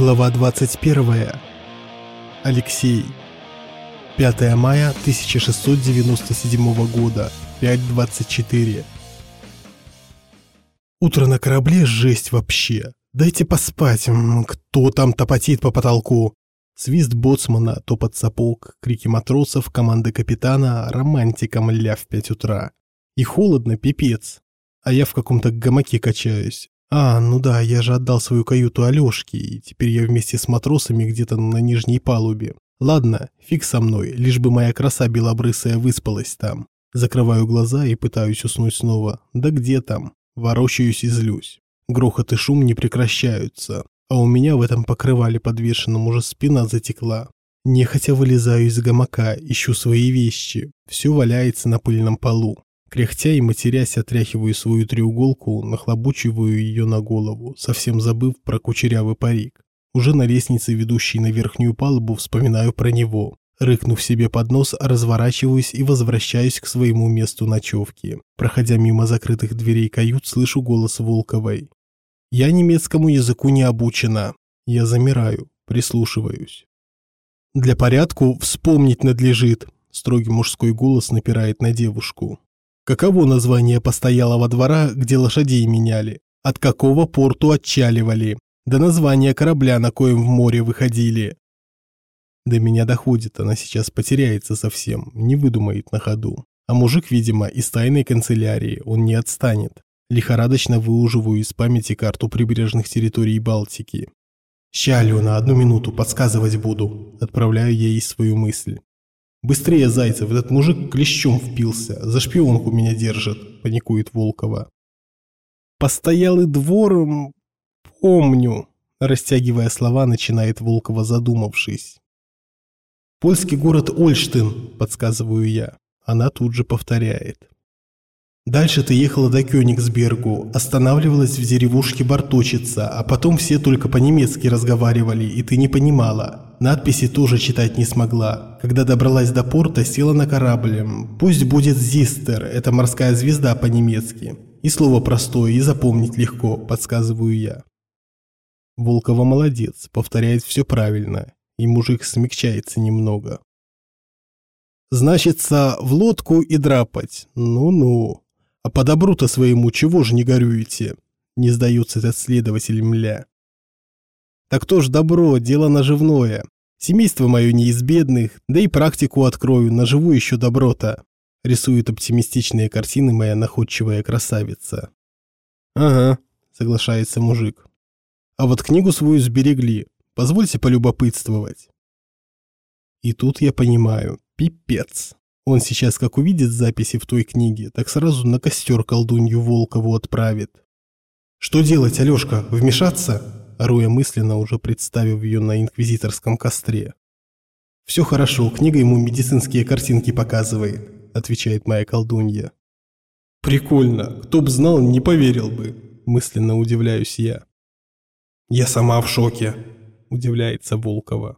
Глава 21. Алексей. 5 мая 1697 года. 5.24. Утро на корабле – жесть вообще. Дайте поспать. Кто там топотит по потолку? Свист боцмана, топот сапог, крики матросов, команды капитана, романтика мля в 5 утра. И холодно, пипец. А я в каком-то гамаке качаюсь. А, ну да, я же отдал свою каюту Алёшке, и теперь я вместе с матросами где-то на нижней палубе. Ладно, фиг со мной, лишь бы моя краса белобрысая выспалась там. Закрываю глаза и пытаюсь уснуть снова. Да где там? Ворочаюсь и злюсь. Грохот и шум не прекращаются, а у меня в этом покрывале подвешенном уже спина затекла. Нехотя вылезаю из гамака, ищу свои вещи. Все валяется на пыльном полу. Кряхтя и матерясь, отряхиваю свою треуголку, нахлобучиваю ее на голову, совсем забыв про кучерявый парик. Уже на лестнице, ведущей на верхнюю палубу, вспоминаю про него. Рыкнув себе под нос, разворачиваюсь и возвращаюсь к своему месту ночевки. Проходя мимо закрытых дверей кают, слышу голос Волковой. «Я немецкому языку не обучена». Я замираю, прислушиваюсь. «Для порядку вспомнить надлежит», – строгий мужской голос напирает на девушку. Каково название постоялого двора, где лошадей меняли? От какого порту отчаливали? До названия корабля, на коем в море выходили. До меня доходит, она сейчас потеряется совсем, не выдумает на ходу. А мужик, видимо, из тайной канцелярии, он не отстанет. Лихорадочно выуживаю из памяти карту прибрежных территорий Балтики. «Ща, Алена, одну минуту, подсказывать буду», отправляю ей свою мысль. «Быстрее, Зайцев, этот мужик клещом впился, за шпионку меня держит», – паникует Волкова. «Постоялый двор... помню», – растягивая слова, начинает Волкова, задумавшись. «Польский город Ольштин», – подсказываю я. Она тут же повторяет. Дальше ты ехала до Кёнигсбергу, останавливалась в деревушке Барточица, а потом все только по-немецки разговаривали, и ты не понимала. Надписи тоже читать не смогла. Когда добралась до порта, села на корабль. Пусть будет Зистер, это морская звезда по-немецки. И слово простое, и запомнить легко, подсказываю я. Волкова молодец, повторяет все правильно, и мужик смягчается немного. Значится, в лодку и драпать. Ну-ну. А по добру-то своему чего же не горюете? Не сдается этот следователь мля. Так то ж добро, дело наживное. Семейство мое не из бедных, да и практику открою, наживу еще добро-то. Рисует оптимистичные картины моя находчивая красавица. Ага, соглашается мужик. А вот книгу свою сберегли. Позвольте полюбопытствовать. И тут я понимаю, пипец. Он сейчас как увидит записи в той книге, так сразу на костер колдунью Волкову отправит. «Что делать, Алешка, вмешаться?» Ору мысленно, уже представив ее на инквизиторском костре. «Все хорошо, книга ему медицинские картинки показывает», отвечает моя колдунья. «Прикольно, кто б знал, не поверил бы», мысленно удивляюсь я. «Я сама в шоке», удивляется Волкова.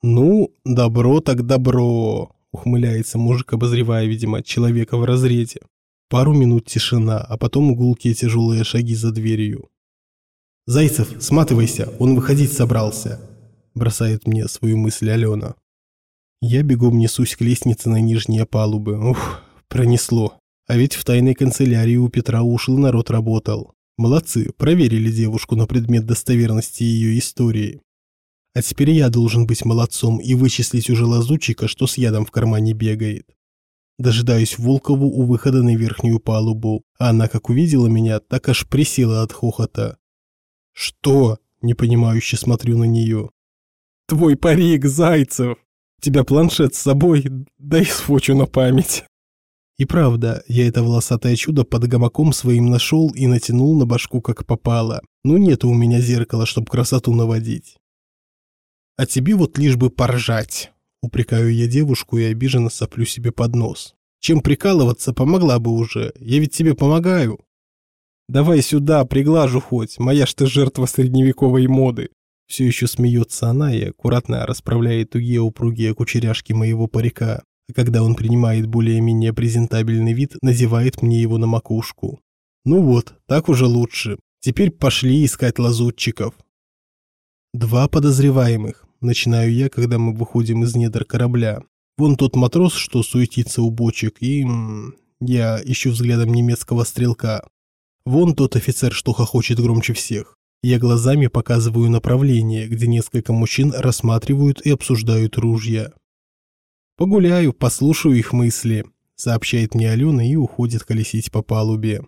«Ну, добро так добро», ухмыляется мужик, обозревая, видимо, человека в разрезе. Пару минут тишина, а потом гулкие тяжелые шаги за дверью. «Зайцев, сматывайся, он выходить собрался», – бросает мне свою мысль Алена. Я бегом несусь к лестнице на нижние палубы. Ух, пронесло. А ведь в тайной канцелярии у Петра ушлый народ работал. Молодцы, проверили девушку на предмет достоверности ее истории. А теперь я должен быть молодцом и вычислить уже лазутчика, что с ядом в кармане бегает. Дожидаюсь Волкову у выхода на верхнюю палубу, а она как увидела меня, так аж присела от хохота. «Что?» – непонимающе смотрю на нее. «Твой парик, Зайцев! тебя планшет с собой, дай сфочу на память». И правда, я это волосатое чудо под гамаком своим нашел и натянул на башку как попало. Ну нет у меня зеркала, чтоб красоту наводить. А тебе вот лишь бы поржать. Упрекаю я девушку и обиженно соплю себе под нос. Чем прикалываться, помогла бы уже. Я ведь тебе помогаю. Давай сюда, приглажу хоть. Моя ж ты жертва средневековой моды. Все еще смеется она и аккуратно расправляет тугие упругие кучеряшки моего парика. А когда он принимает более-менее презентабельный вид, назевает мне его на макушку. Ну вот, так уже лучше. Теперь пошли искать лазутчиков. Два подозреваемых. Начинаю я, когда мы выходим из недр корабля. Вон тот матрос, что суетится у бочек, и... Я ищу взглядом немецкого стрелка. Вон тот офицер, что хохочет громче всех. Я глазами показываю направление, где несколько мужчин рассматривают и обсуждают ружья. «Погуляю, послушаю их мысли», – сообщает мне Алена и уходит колесить по палубе.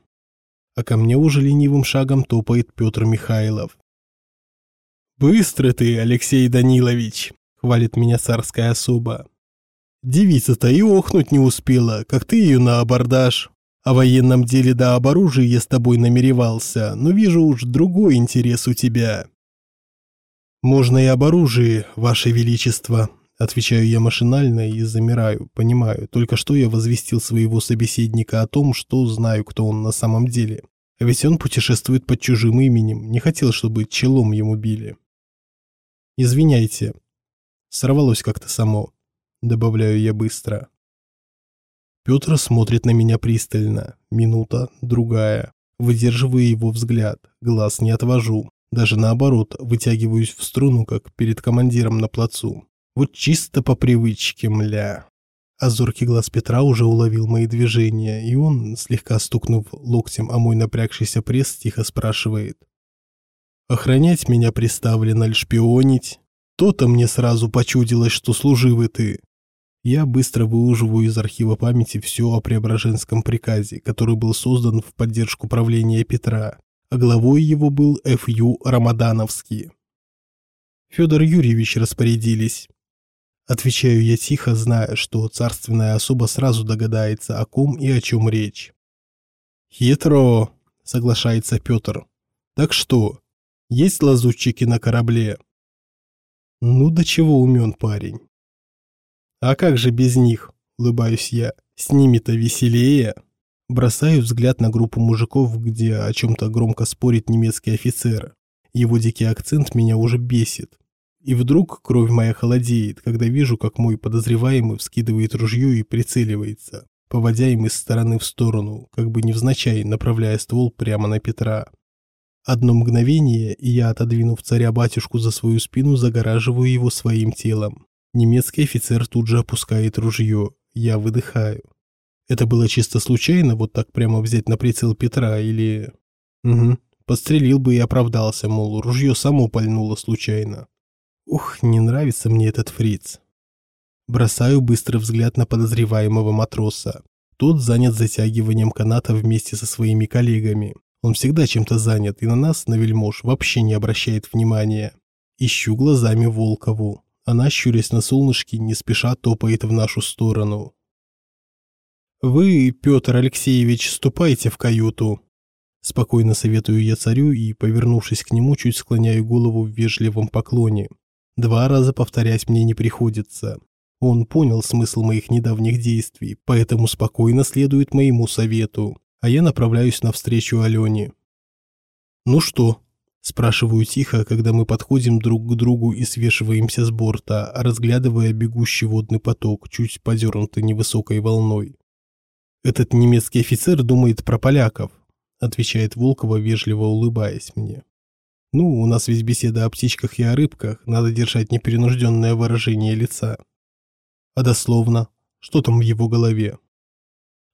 А ко мне уже ленивым шагом топает Петр Михайлов. «Быстро ты, Алексей Данилович!» – хвалит меня царская особа. Девица-то и охнуть не успела, как ты ее на абордаж. О военном деле да об оружии я с тобой намеревался, но вижу уж другой интерес у тебя. Можно и об оружии, ваше величество, отвечаю я машинально и замираю, понимаю, только что я возвестил своего собеседника о том, что знаю, кто он на самом деле. Ведь он путешествует под чужим именем, не хотел, чтобы челом ему били. Извиняйте. Сорвалось как-то само добавляю я быстро. Петр смотрит на меня пристально. Минута, другая. Выдерживаю его взгляд, глаз не отвожу. Даже наоборот, вытягиваюсь в струну, как перед командиром на плацу. Вот чисто по привычке, мля. А глаз Петра уже уловил мои движения, и он, слегка стукнув локтем о мой напрягшийся пресс, тихо спрашивает. «Охранять меня приставлено ль шпионить? То-то мне сразу почудилось, что служивый ты. Я быстро выуживаю из архива памяти все о Преображенском приказе, который был создан в поддержку правления Петра, а главой его был Ф.Ю. Рамадановский. Федор Юрьевич распорядились. Отвечаю я тихо, зная, что царственная особа сразу догадается, о ком и о чем речь. «Хитро», — соглашается Петр. «Так что, есть лазутчики на корабле?» «Ну, до чего умен парень». А как же без них? Улыбаюсь я. С ними-то веселее. Бросаю взгляд на группу мужиков, где о чем-то громко спорит немецкий офицер. Его дикий акцент меня уже бесит. И вдруг кровь моя холодеет, когда вижу, как мой подозреваемый вскидывает ружье и прицеливается, поводя им из стороны в сторону, как бы невзначай направляя ствол прямо на Петра. Одно мгновение, и я, отодвинув царя-батюшку за свою спину, загораживаю его своим телом. Немецкий офицер тут же опускает ружье. Я выдыхаю. Это было чисто случайно, вот так прямо взять на прицел Петра или... Угу. Подстрелил бы и оправдался, мол, ружье само пальнуло случайно. Ух, не нравится мне этот фриц. Бросаю быстрый взгляд на подозреваемого матроса. Тот занят затягиванием каната вместе со своими коллегами. Он всегда чем-то занят и на нас, на вельмож, вообще не обращает внимания. Ищу глазами Волкову. Она, щурясь на солнышке, не спеша топает в нашу сторону. «Вы, Петр Алексеевич, ступайте в каюту», – спокойно советую я царю и, повернувшись к нему, чуть склоняю голову в вежливом поклоне. Два раза повторять мне не приходится. Он понял смысл моих недавних действий, поэтому спокойно следует моему совету, а я направляюсь навстречу Алене. «Ну что, Спрашиваю тихо, когда мы подходим друг к другу и свешиваемся с борта, разглядывая бегущий водный поток, чуть подернутый невысокой волной. «Этот немецкий офицер думает про поляков», отвечает Волкова, вежливо улыбаясь мне. «Ну, у нас ведь беседа о птичках и о рыбках, надо держать непринужденное выражение лица». А дословно, что там в его голове?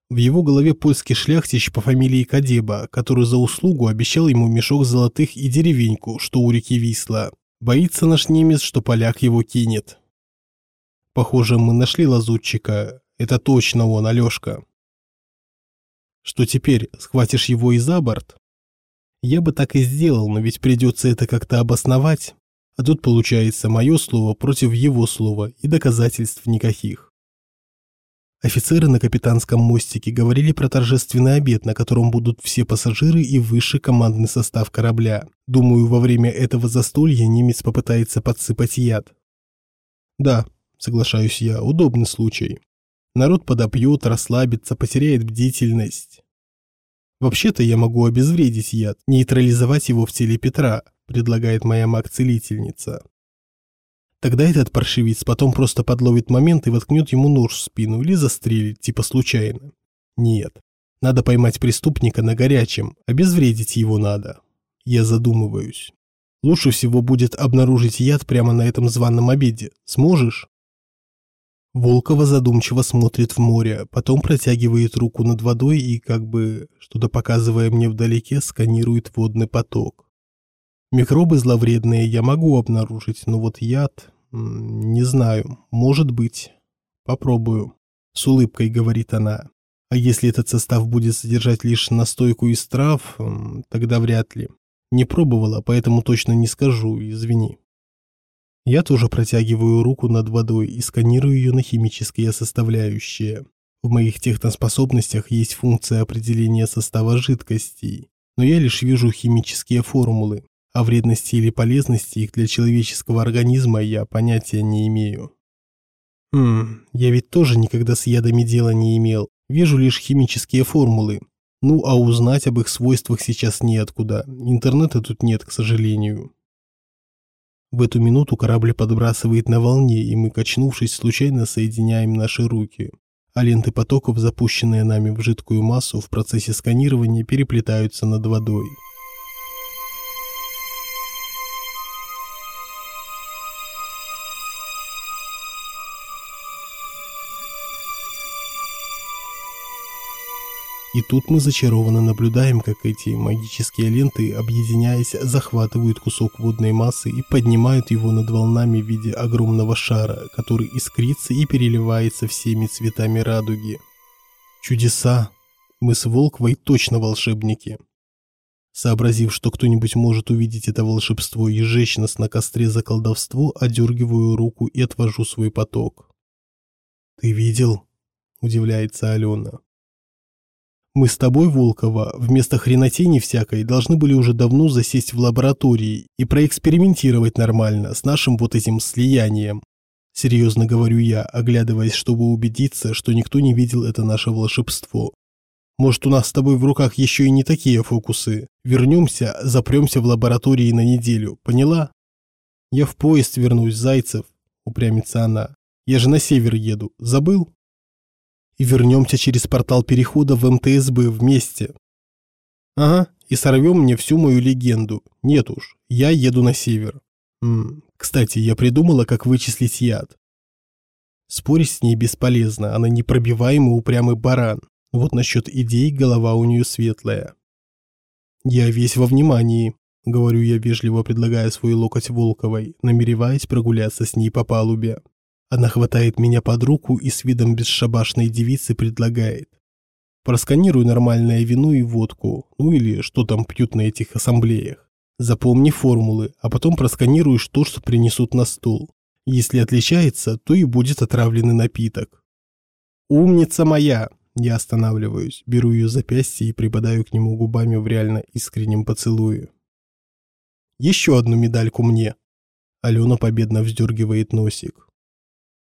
В его голове польский шляхтич по фамилии Кадеба, который за услугу обещал ему мешок золотых и деревеньку, что у реки Висла. Боится наш немец, что поляк его кинет. Похоже, мы нашли лазутчика. Это точно он, Алёшка. Что теперь, схватишь его и за борт? Я бы так и сделал, но ведь придется это как-то обосновать. А тут получается мое слово против его слова и доказательств никаких. Офицеры на капитанском мостике говорили про торжественный обед, на котором будут все пассажиры и высший командный состав корабля. Думаю, во время этого застолья немец попытается подсыпать яд. Да, соглашаюсь я, удобный случай. Народ подопьет, расслабится, потеряет бдительность. Вообще-то я могу обезвредить яд, нейтрализовать его в теле Петра, предлагает моя маг-целительница. Тогда этот паршивец потом просто подловит момент и воткнет ему нож в спину или застрелит, типа случайно. Нет. Надо поймать преступника на горячем, обезвредить его надо. Я задумываюсь. Лучше всего будет обнаружить яд прямо на этом званом обеде. Сможешь? Волкова задумчиво смотрит в море, потом протягивает руку над водой и, как бы что-то показывая мне вдалеке, сканирует водный поток. Микробы зловредные я могу обнаружить, но вот яд... Не знаю, может быть. Попробую. С улыбкой говорит она. А если этот состав будет содержать лишь настойку из трав, тогда вряд ли. Не пробовала, поэтому точно не скажу, извини. Я тоже протягиваю руку над водой и сканирую ее на химические составляющие. В моих техноспособностях есть функция определения состава жидкостей, но я лишь вижу химические формулы, о вредности или полезности их для человеческого организма я понятия не имею. Хм, я ведь тоже никогда с ядами дела не имел, вижу лишь химические формулы. Ну, а узнать об их свойствах сейчас неоткуда, интернета тут нет, к сожалению. В эту минуту корабль подбрасывает на волне, и мы, качнувшись, случайно соединяем наши руки. А ленты потоков, запущенные нами в жидкую массу, в процессе сканирования переплетаются над водой. И тут мы зачарованно наблюдаем, как эти магические ленты, объединяясь, захватывают кусок водной массы и поднимают его над волнами в виде огромного шара, который искрится и переливается всеми цветами радуги. Чудеса! Мы с Волквой точно волшебники. Сообразив, что кто-нибудь может увидеть это волшебство и сжечь нас на костре за колдовство, одергиваю руку и отвожу свой поток. «Ты видел?» – удивляется Алена. Мы с тобой, Волкова, вместо хренотени всякой должны были уже давно засесть в лаборатории и проэкспериментировать нормально с нашим вот этим слиянием. Серьезно говорю я, оглядываясь, чтобы убедиться, что никто не видел это наше волшебство. Может, у нас с тобой в руках еще и не такие фокусы. Вернемся, запремся в лаборатории на неделю, поняла? Я в поезд вернусь, Зайцев, упрямится она. Я же на север еду, забыл? И вернемся через портал перехода в МТСБ вместе. Ага, и сорвем мне всю мою легенду. Нет уж, я еду на север. М -м, кстати, я придумала, как вычислить яд. Спорить с ней бесполезно, она непробиваемый упрямый баран. Вот насчет идей голова у нее светлая. Я весь во внимании, говорю я вежливо, предлагая свой локоть Волковой, намереваясь прогуляться с ней по палубе. Она хватает меня под руку и с видом бесшабашной девицы предлагает. Просканируй нормальное вино и водку, ну или что там пьют на этих ассамблеях. Запомни формулы, а потом просканируешь то, что принесут на стол. Если отличается, то и будет отравленный напиток. «Умница моя!» Я останавливаюсь, беру ее запястье и припадаю к нему губами в реально искреннем поцелуе. «Еще одну медальку мне!» Алена победно вздергивает носик.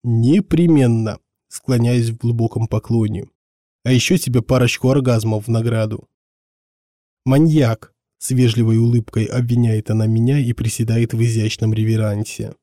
Непременно, склоняясь в глубоком поклоне. А еще тебе парочку оргазмов в награду. Маньяк, с вежливой улыбкой обвиняет она меня и приседает в изящном реверансе.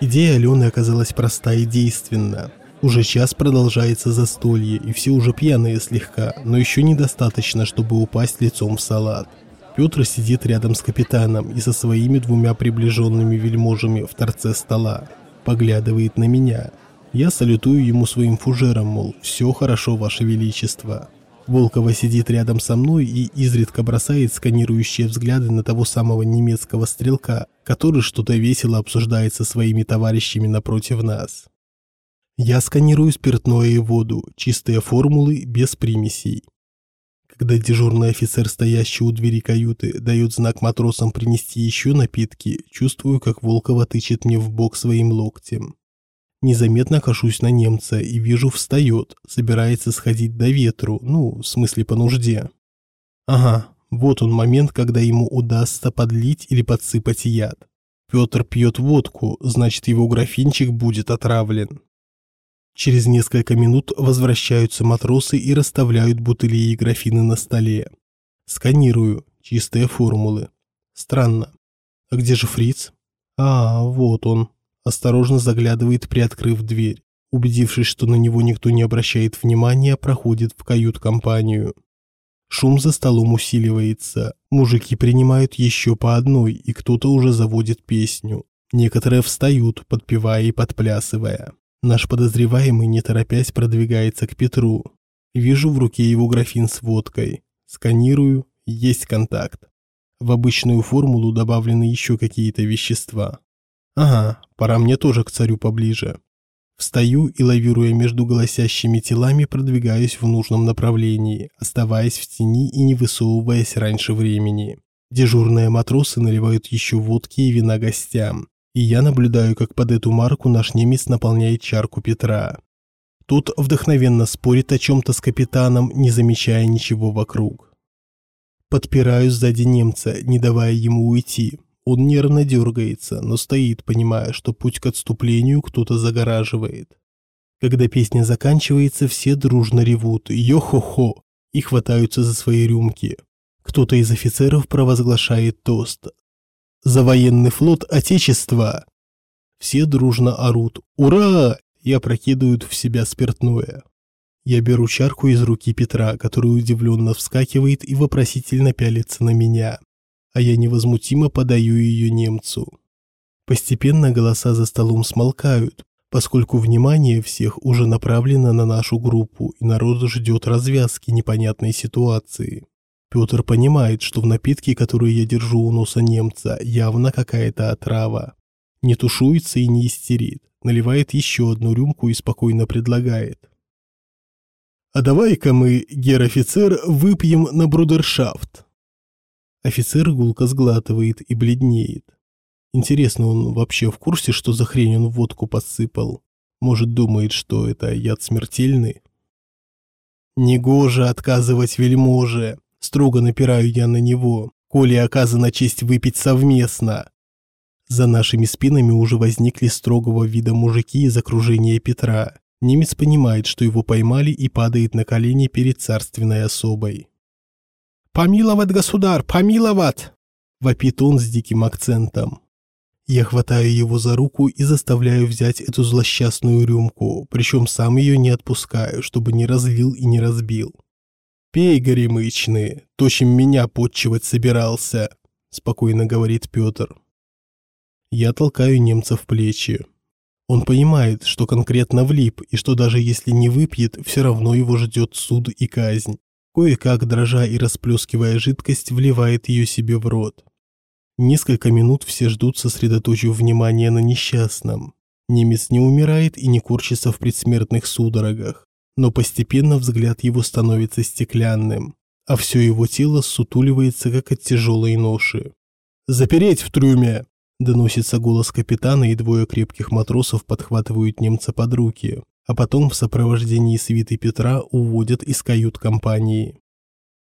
Идея Алены оказалась проста и действенна. Уже час продолжается застолье, и все уже пьяные слегка, но еще недостаточно, чтобы упасть лицом в салат. Петр сидит рядом с капитаном и со своими двумя приближенными вельможами в торце стола. Поглядывает на меня. Я салютую ему своим фужером, мол, все хорошо, ваше величество. Волкова сидит рядом со мной и изредка бросает сканирующие взгляды на того самого немецкого стрелка, который что-то весело обсуждает со своими товарищами напротив нас. Я сканирую спиртное и воду, чистые формулы, без примесей. Когда дежурный офицер, стоящий у двери каюты, дает знак матросам принести еще напитки, чувствую, как Волкова тычет мне в бок своим локтем. Незаметно кашусь на немца и вижу, встает, собирается сходить до ветру, ну, в смысле по нужде. Ага, вот он момент, когда ему удастся подлить или подсыпать яд. Петр пьет водку, значит его графинчик будет отравлен. Через несколько минут возвращаются матросы и расставляют бутыли и графины на столе. Сканирую, чистые формулы. Странно. А где же фриц? А, вот он. Осторожно заглядывает, приоткрыв дверь. Убедившись, что на него никто не обращает внимания, проходит в кают-компанию. Шум за столом усиливается. Мужики принимают еще по одной, и кто-то уже заводит песню. Некоторые встают, подпевая и подплясывая. Наш подозреваемый, не торопясь, продвигается к Петру. Вижу в руке его графин с водкой. Сканирую, есть контакт. В обычную формулу добавлены еще какие-то вещества. Ага, пора мне тоже к царю поближе. Встаю и, лавируя между голосящими телами, продвигаюсь в нужном направлении, оставаясь в тени и не высовываясь раньше времени. Дежурные матросы наливают еще водки и вина гостям, и я наблюдаю, как под эту марку наш немец наполняет чарку Петра. Тот вдохновенно спорит о чем-то с капитаном, не замечая ничего вокруг. Подпираю сзади немца, не давая ему уйти. Он нервно дергается, но стоит, понимая, что путь к отступлению кто-то загораживает. Когда песня заканчивается, все дружно ревут «Йо-хо-хо!» и хватаются за свои рюмки. Кто-то из офицеров провозглашает тост. «За военный флот Отечества!» Все дружно орут «Ура!» и опрокидывают в себя спиртное. Я беру чарку из руки Петра, который удивленно вскакивает и вопросительно пялится на меня, а я невозмутимо подаю ее немцу. Постепенно голоса за столом смолкают, поскольку внимание всех уже направлено на нашу группу, и народ ждет развязки непонятной ситуации. Петр понимает, что в напитке, который я держу у носа немца, явно какая-то отрава. Не тушуется и не истерит, наливает еще одну рюмку и спокойно предлагает. А давай-ка мы, гер-офицер, выпьем на брудершафт. Офицер гулко сглатывает и бледнеет. Интересно, он вообще в курсе, что за хрень он водку подсыпал? Может, думает, что это яд смертельный? Негоже отказывать вельможе. Строго напираю я на него. Коли оказана честь выпить совместно. За нашими спинами уже возникли строгого вида мужики из окружения Петра. Немец понимает, что его поймали и падает на колени перед царственной особой. «Помиловать, государь, помиловать!» – вопит он с диким акцентом. Я хватаю его за руку и заставляю взять эту злосчастную рюмку, причем сам ее не отпускаю, чтобы не разлил и не разбил. «Пей, горемычный, то, чем меня подчивать собирался», – спокойно говорит Петр. Я толкаю немца в плечи. Он понимает, что конкретно влип, и что даже если не выпьет, все равно его ждет суд и казнь. Кое-как, дрожа и расплескивая жидкость, вливает ее себе в рот. Несколько минут все ждут, сосредоточив внимание на несчастном. Немец не умирает и не корчится в предсмертных судорогах, но постепенно взгляд его становится стеклянным, а все его тело сутуливается, как от тяжелой ноши. «Запереть в трюме!» Доносится голос капитана, и двое крепких матросов подхватывают немца под руки, а потом в сопровождении свиты Петра уводят из кают-компании.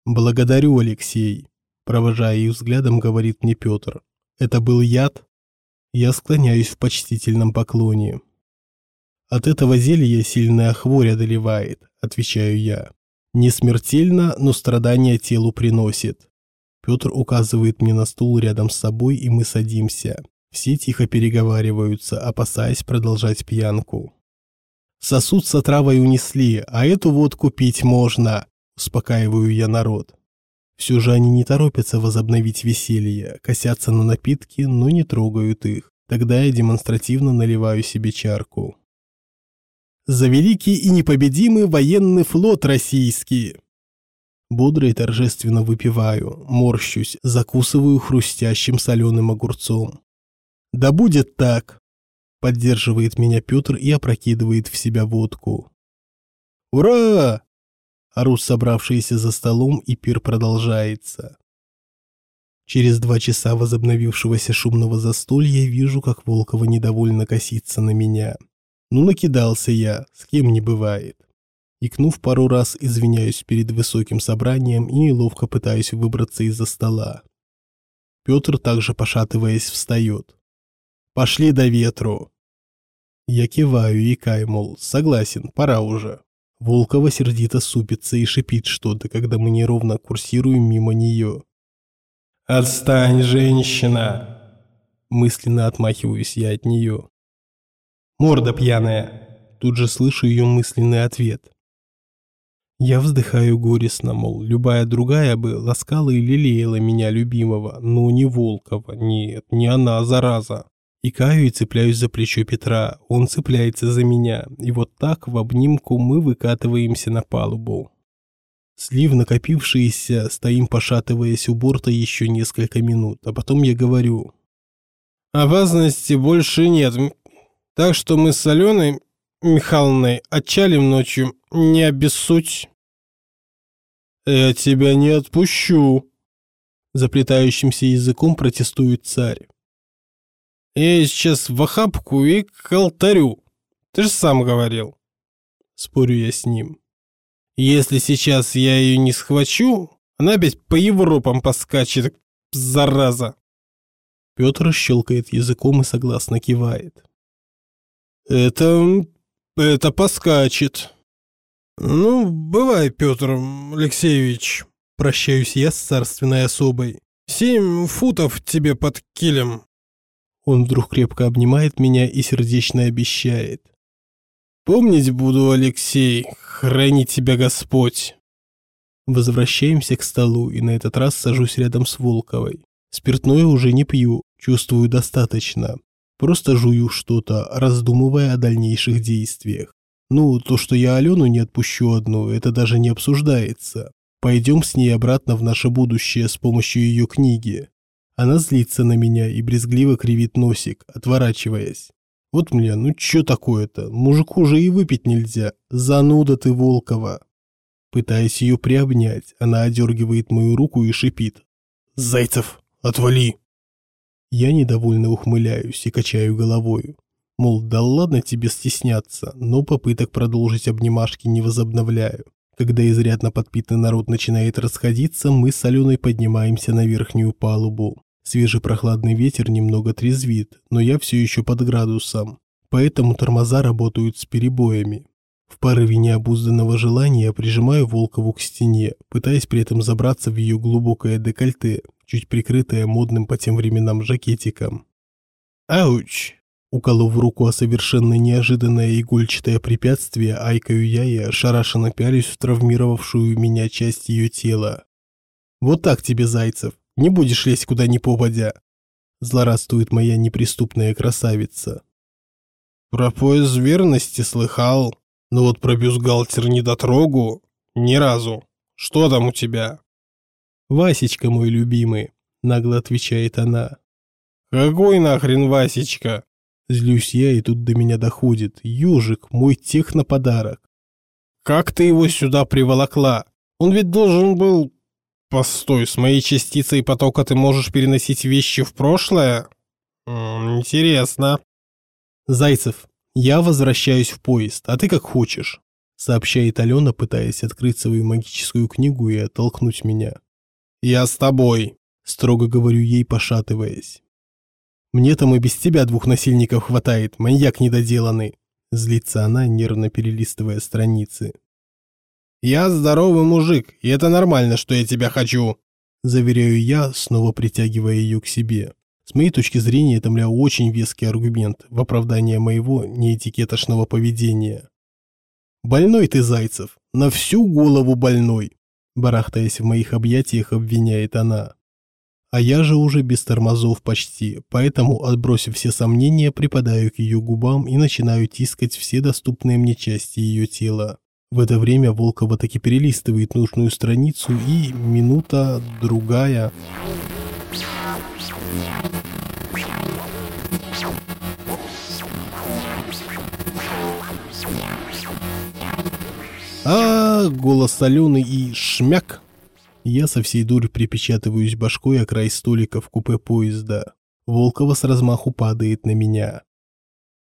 «Благодарю, Алексей», – провожая их взглядом, говорит мне Петр. «Это был яд?» Я склоняюсь в почтительном поклоне. «От этого зелья сильная хворь одолевает», – отвечаю я. «Не смертельно, но страдания телу приносит. Петр указывает мне на стул рядом с собой, и мы садимся. Все тихо переговариваются, опасаясь продолжать пьянку. «Сосуд с отравой унесли, а эту водку пить можно», – успокаиваю я народ. Все же они не торопятся возобновить веселье, косятся на напитки, но не трогают их. Тогда я демонстративно наливаю себе чарку. «За великий и непобедимый военный флот российский!» Бодро и торжественно выпиваю, морщусь, закусываю хрустящим соленым огурцом. «Да будет так!» Поддерживает меня Петр и опрокидывает в себя водку. «Ура!» Орут собравшиеся за столом, и пир продолжается. Через два часа возобновившегося шумного застолья вижу, как Волкова недовольно косится на меня. Ну, накидался я, с кем не бывает. Икнув пару раз, извиняюсь перед высоким собранием и неловко пытаюсь выбраться из-за стола. Петр, также пошатываясь, встает. «Пошли до ветру!» Я киваю и кай, мол, согласен, пора уже. Волкова сердито супится и шипит что-то, когда мы неровно курсируем мимо нее. «Отстань, женщина!» мысленно отмахиваюсь я от нее. Морда пьяная. Тут же слышу ее мысленный ответ. Я вздыхаю горестно, мол, любая другая бы ласкала и лелеяла меня любимого, но не Волкова, нет, не она, зараза. И каю и цепляюсь за плечо Петра, он цепляется за меня, и вот так в обнимку мы выкатываемся на палубу. Слив накопившиеся, стоим пошатываясь у борта еще несколько минут, а потом я говорю. Опасности больше нет, так что мы с Аленой Михайловной отчалим ночью, не обессудь. «Я тебя не отпущу!» Заплетающимся языком протестует царь. «Я сейчас в охапку и к алтарю. Ты же сам говорил». Спорю я с ним. «Если сейчас я ее не схвачу, она опять по Европам поскачет, зараза!» Петр щелкает языком и согласно кивает. «Это... это поскачет», «Ну, бывай, Петр Алексеевич», – прощаюсь я с царственной особой. «Семь футов тебе под килем». Он вдруг крепко обнимает меня и сердечно обещает. «Помнить буду, Алексей, храни тебя Господь». Возвращаемся к столу, и на этот раз сажусь рядом с Волковой. Спиртное уже не пью, чувствую достаточно. Просто жую что-то, раздумывая о дальнейших действиях. Ну, то, что я Алену не отпущу одну, это даже не обсуждается. Пойдем с ней обратно в наше будущее с помощью ее книги. Она злится на меня и брезгливо кривит носик, отворачиваясь. Вот мне, ну чё такое-то? Мужику же и выпить нельзя. Зануда ты, Волкова. Пытаясь ее приобнять, она одергивает мою руку и шипит. «Зайцев, отвали!» Я недовольно ухмыляюсь и качаю головою. Мол, да ладно тебе стесняться, но попыток продолжить обнимашки не возобновляю. Когда изрядно подпитый народ начинает расходиться, мы с Аленой поднимаемся на верхнюю палубу. Свежий прохладный ветер немного трезвит, но я все еще под градусом, поэтому тормоза работают с перебоями. В порыве необузданного желания прижимаю Волкову к стене, пытаясь при этом забраться в ее глубокое декольте, чуть прикрытое модным по тем временам жакетиком. «Ауч!» Уколов руку о совершенно неожиданное игольчатое препятствие, айкаю я и ошарашенно пялюсь в травмировавшую меня часть ее тела. «Вот так тебе, Зайцев, не будешь лезть куда ни попадя!» Злорадствует моя неприступная красавица. «Про пояс верности слыхал, но вот про бюстгальтер не дотрогу ни разу. Что там у тебя?» «Васечка мой любимый», — нагло отвечает она. «Какой нахрен Васечка?» Злюсь я, и тут до меня доходит. Ёжик, мой техноподарок. Как ты его сюда приволокла? Он ведь должен был... Постой, с моей частицей потока ты можешь переносить вещи в прошлое? М -м, интересно. Зайцев, я возвращаюсь в поезд, а ты как хочешь. Сообщает Алена, пытаясь открыть свою магическую книгу и оттолкнуть меня. Я с тобой. Строго говорю ей, пошатываясь. Мне там и без тебя двух насильников хватает, маньяк недоделанный. Злится она, нервно перелистывая страницы. Я здоровый мужик, и это нормально, что я тебя хочу. Заверяю я, снова притягивая ее к себе. С моей точки зрения, это, мля, очень веский аргумент в оправдание моего неэтикетошного поведения. «Больной ты, Зайцев, на всю голову больной!» Барахтаясь в моих объятиях, обвиняет она. А я же уже без тормозов почти, поэтому, отбросив все сомнения, припадаю к ее губам и начинаю тискать все доступные мне части ее тела. В это время Волкова таки перелистывает нужную страницу и минута, другая... А, голос соленый и шмяк. Я со всей дури припечатываюсь башкой о край столика в купе поезда. Волкова с размаху падает на меня.